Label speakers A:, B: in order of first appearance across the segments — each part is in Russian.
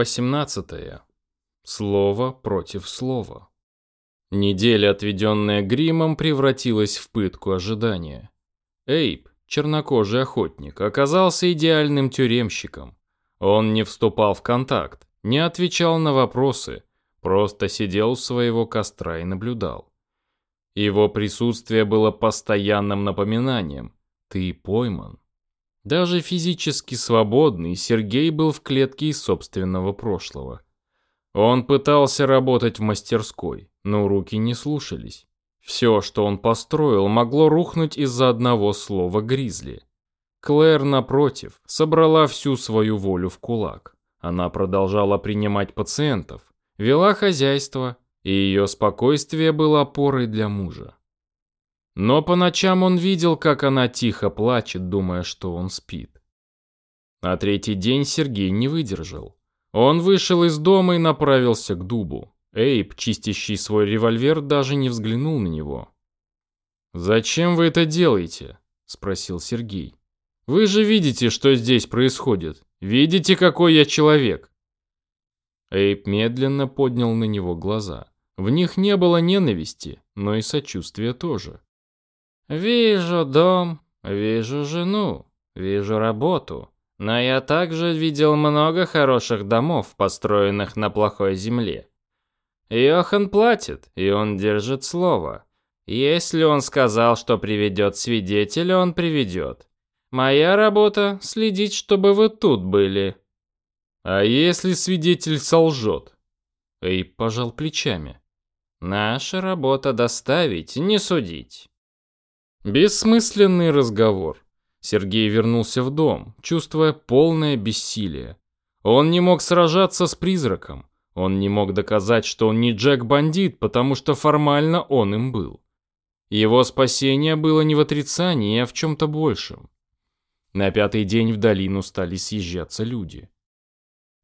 A: 18. Слово против слова. Неделя, отведенная гримом, превратилась в пытку ожидания. Эйб, чернокожий охотник, оказался идеальным тюремщиком. Он не вступал в контакт, не отвечал на вопросы, просто сидел у своего костра и наблюдал. Его присутствие было постоянным напоминанием «ты пойман». Даже физически свободный Сергей был в клетке из собственного прошлого. Он пытался работать в мастерской, но руки не слушались. Все, что он построил, могло рухнуть из-за одного слова «гризли». Клэр, напротив, собрала всю свою волю в кулак. Она продолжала принимать пациентов, вела хозяйство, и ее спокойствие было опорой для мужа. Но по ночам он видел, как она тихо плачет, думая, что он спит. На третий день Сергей не выдержал. Он вышел из дома и направился к дубу. Эйб, чистящий свой револьвер, даже не взглянул на него. «Зачем вы это делаете?» – спросил Сергей. «Вы же видите, что здесь происходит. Видите, какой я человек?» Эйб медленно поднял на него глаза. В них не было ненависти, но и сочувствия тоже.
B: «Вижу дом, вижу жену, вижу работу, но я также видел много хороших домов, построенных на плохой земле. Йохан платит, и он держит слово. Если он сказал, что приведет свидетеля, он приведет. Моя работа — следить, чтобы вы тут были».
A: «А если свидетель солжет?» Эйб пожал плечами.
B: «Наша работа доставить, не судить».
A: Бессмысленный разговор. Сергей вернулся в дом, чувствуя полное бессилие. Он не мог сражаться с призраком. Он не мог доказать, что он не Джек-бандит, потому что формально он им был. Его спасение было не в отрицании, а в чем-то большем. На пятый день в долину стали съезжаться люди.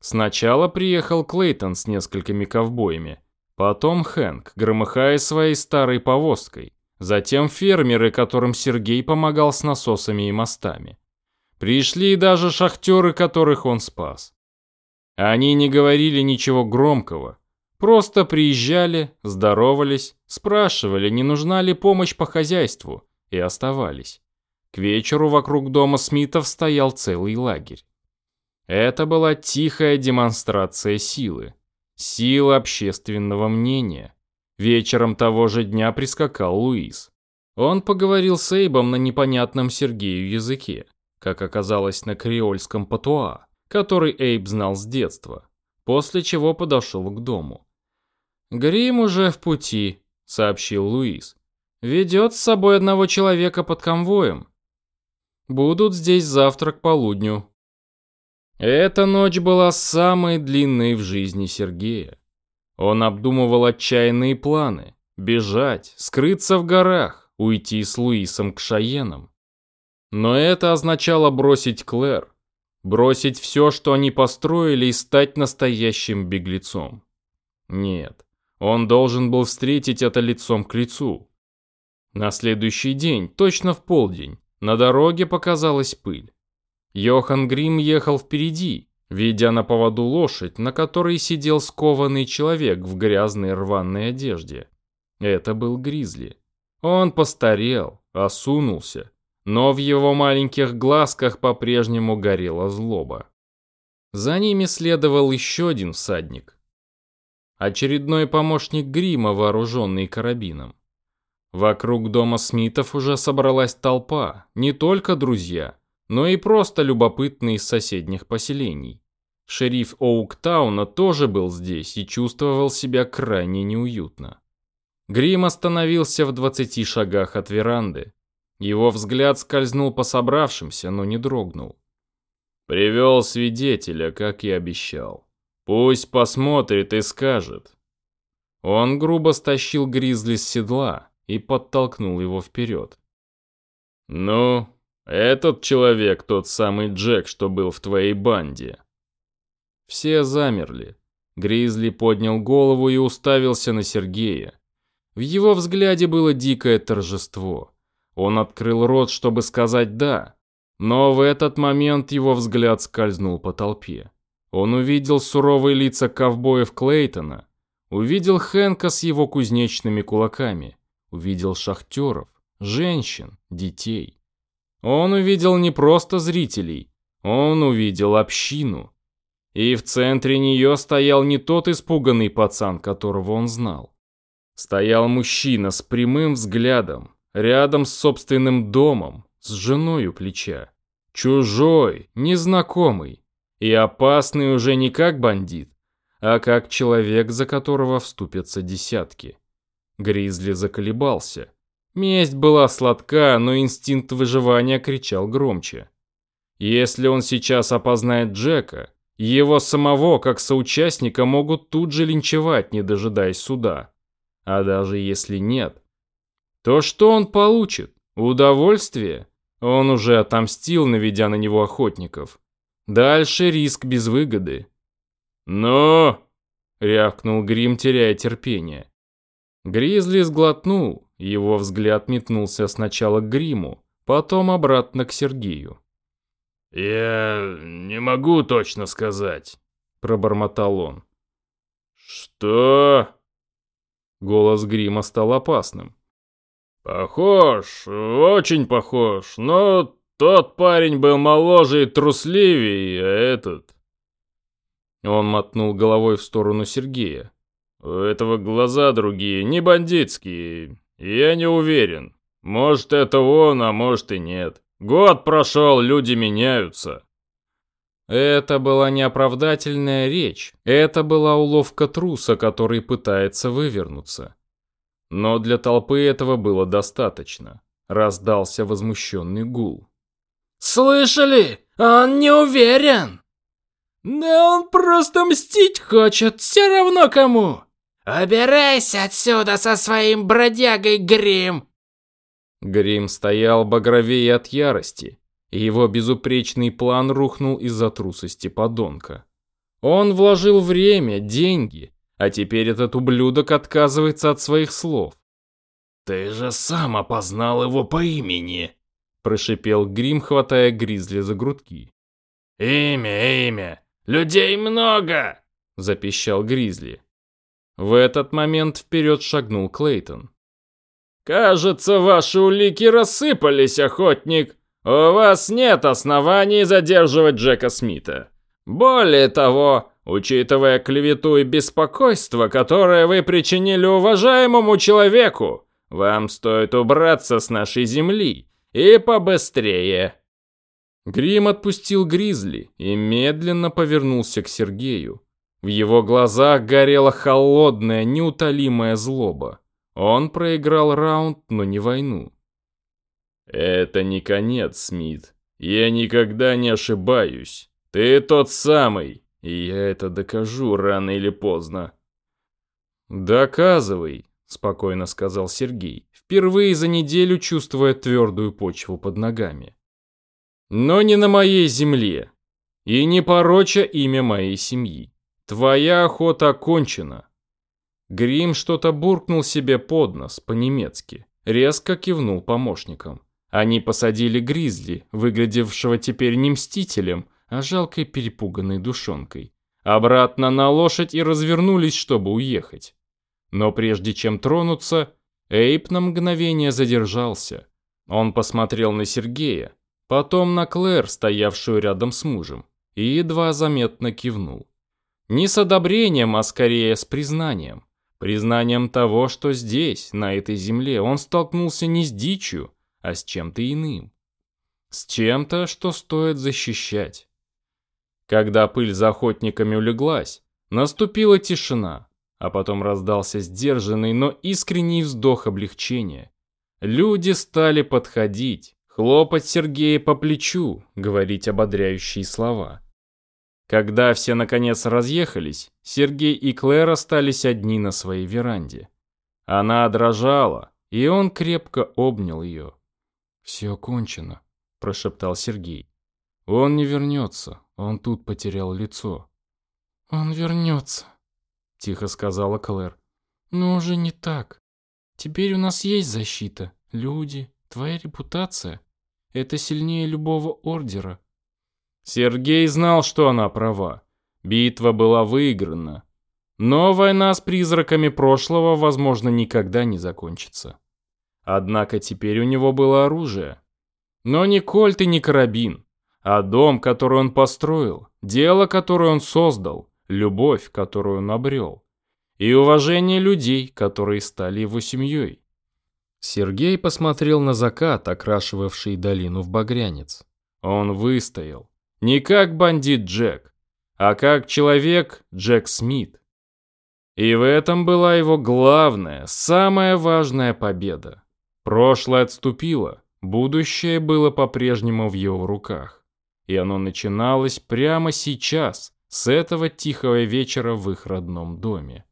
A: Сначала приехал Клейтон с несколькими ковбоями, потом Хэнк, громыхая своей старой повозкой, затем фермеры, которым Сергей помогал с насосами и мостами. Пришли даже шахтеры, которых он спас. Они не говорили ничего громкого, просто приезжали, здоровались, спрашивали, не нужна ли помощь по хозяйству, и оставались. К вечеру вокруг дома Смитов стоял целый лагерь. Это была тихая демонстрация силы, силы общественного мнения. Вечером того же дня прискакал Луис. Он поговорил с Эйбом на непонятном Сергею языке, как оказалось на креольском патуа который Эйб знал с детства, после чего подошел к дому. «Грим уже в пути», — сообщил Луис. «Ведет с собой одного человека под конвоем. Будут здесь завтра к полудню». Эта ночь была самой длинной в жизни Сергея. Он обдумывал отчаянные планы. Бежать, скрыться в горах, уйти с Луисом к Шаенам. Но это означало бросить Клэр, Бросить все, что они построили, и стать настоящим беглецом. Нет, он должен был встретить это лицом к лицу. На следующий день, точно в полдень, на дороге показалась пыль. Йохан Грим ехал впереди, ведя на поводу лошадь, на которой сидел скованный человек в грязной рваной одежде. Это был Гризли. Он постарел, осунулся, но в его маленьких глазках по-прежнему горела злоба. За ними следовал еще один всадник. Очередной помощник грима, вооруженный карабином. Вокруг дома Смитов уже собралась толпа, не только друзья, но и просто любопытные из соседних поселений. Шериф Оуктауна тоже был здесь и чувствовал себя крайне неуютно. Грим остановился в двадцати шагах от веранды, его взгляд скользнул по собравшимся, но не дрогнул. «Привел свидетеля, как и обещал. Пусть посмотрит и скажет». Он грубо стащил Гризли с седла и подтолкнул его вперед. «Ну, этот человек тот самый Джек, что был в твоей банде». Все замерли. Гризли поднял голову и уставился на Сергея. В его взгляде было дикое торжество. Он открыл рот, чтобы сказать «да», но в этот момент его взгляд скользнул по толпе. Он увидел суровые лица ковбоев Клейтона, увидел Хэнка с его кузнечными кулаками, увидел шахтеров, женщин, детей. Он увидел не просто зрителей, он увидел общину. И в центре нее стоял не тот испуганный пацан, которого он знал. Стоял мужчина с прямым взглядом, рядом с собственным домом, с женой у плеча. Чужой, незнакомый и опасный уже не как бандит, а как человек, за которого вступятся десятки. Гризли заколебался. Месть была сладка, но инстинкт выживания кричал громче. Если он сейчас опознает Джека, его самого, как соучастника, могут тут же линчевать, не дожидаясь суда. А даже если нет, то что он получит? Удовольствие? Он уже отомстил, наведя на него охотников. Дальше риск без выгоды. «Но!» — рявкнул Грим, теряя терпение. Гризли сглотнул, его взгляд метнулся сначала к Гриму, потом обратно к Сергею.
C: «Я не могу точно сказать», — пробормотал он.
A: «Что?» Голос Грима стал опасным.
C: «Похож, очень похож, но тот парень был моложе и трусливее, а этот...»
A: Он мотнул головой в сторону Сергея.
C: «У этого глаза другие, не бандитские, я не уверен. Может, это он, а может и нет. Год прошел, люди меняются».
A: Это была не оправдательная речь, это была уловка труса, который пытается вывернуться. Но для толпы этого было достаточно. Раздался возмущенный гул.
B: «Слышали? Он не уверен!» «Да он просто мстить хочет, все равно кому!» «Убирайся отсюда со своим бродягой, Грим!»
A: Грим стоял багровее от ярости, и его безупречный план рухнул из-за трусости подонка. Он вложил время, деньги, а теперь этот ублюдок отказывается от своих слов.
C: «Ты же сам опознал его по имени!»
A: Прошипел Грим, хватая Гризли за грудки.
C: «Имя, имя! Людей много!»
A: Запищал Гризли. В этот момент вперед шагнул Клейтон.
C: «Кажется, ваши улики рассыпались, охотник. У вас нет оснований задерживать Джека Смита. Более того, учитывая клевету и беспокойство, которое вы причинили уважаемому человеку, вам стоит убраться с нашей земли и побыстрее.
A: Грим отпустил Гризли и медленно повернулся к Сергею. В его глазах горела холодная, неутолимая злоба. Он проиграл раунд, но не войну.
C: «Это не конец, Смит. Я никогда не ошибаюсь. Ты тот самый, и я это докажу рано или поздно».
A: «Доказывай», — спокойно сказал Сергей, впервые за неделю чувствуя твердую почву под ногами. «Но не на моей земле, и не пороча имя моей семьи. Твоя охота окончена». Грим что-то буркнул себе под нос по-немецки, резко кивнул помощникам. Они посадили Гризли, выглядевшего теперь не мстителем, а жалкой перепуганной душонкой, обратно на лошадь и развернулись, чтобы уехать. Но прежде чем тронуться, Эйп на мгновение задержался. Он посмотрел на Сергея, потом на Клэр, стоявшую рядом с мужем, и едва заметно кивнул. Не с одобрением, а скорее с признанием. Признанием того, что здесь, на этой земле, он столкнулся не с дичью, а с чем-то иным. С чем-то, что стоит защищать. Когда пыль за охотниками улеглась, наступила тишина, а потом раздался сдержанный, но искренний вздох облегчения. Люди стали подходить, хлопать Сергея по плечу, говорить ободряющие слова. Когда все наконец разъехались, Сергей и Клэр остались одни на своей веранде. Она дрожала, и он крепко обнял ее. «Все кончено», – прошептал Сергей. «Он не вернется, он тут потерял лицо».
D: «Он вернется», – тихо сказала Клэр. «Но уже не так. Теперь у нас есть защита, люди, твоя репутация. Это сильнее любого ордера».
A: Сергей знал, что она права. Битва была выиграна. Но война с призраками прошлого, возможно, никогда не закончится. Однако теперь у него было оружие. Но не кольт и не карабин, а дом, который он построил, дело, которое он создал, любовь, которую он обрел, и уважение людей, которые стали его семьей. Сергей посмотрел на закат, окрашивавший долину в багрянец. Он выстоял. Не как бандит Джек, а как человек Джек Смит. И в этом была его главная, самая важная победа. Прошлое отступило, будущее было по-прежнему в его руках. И оно начиналось прямо сейчас, с этого тихого вечера в их родном доме.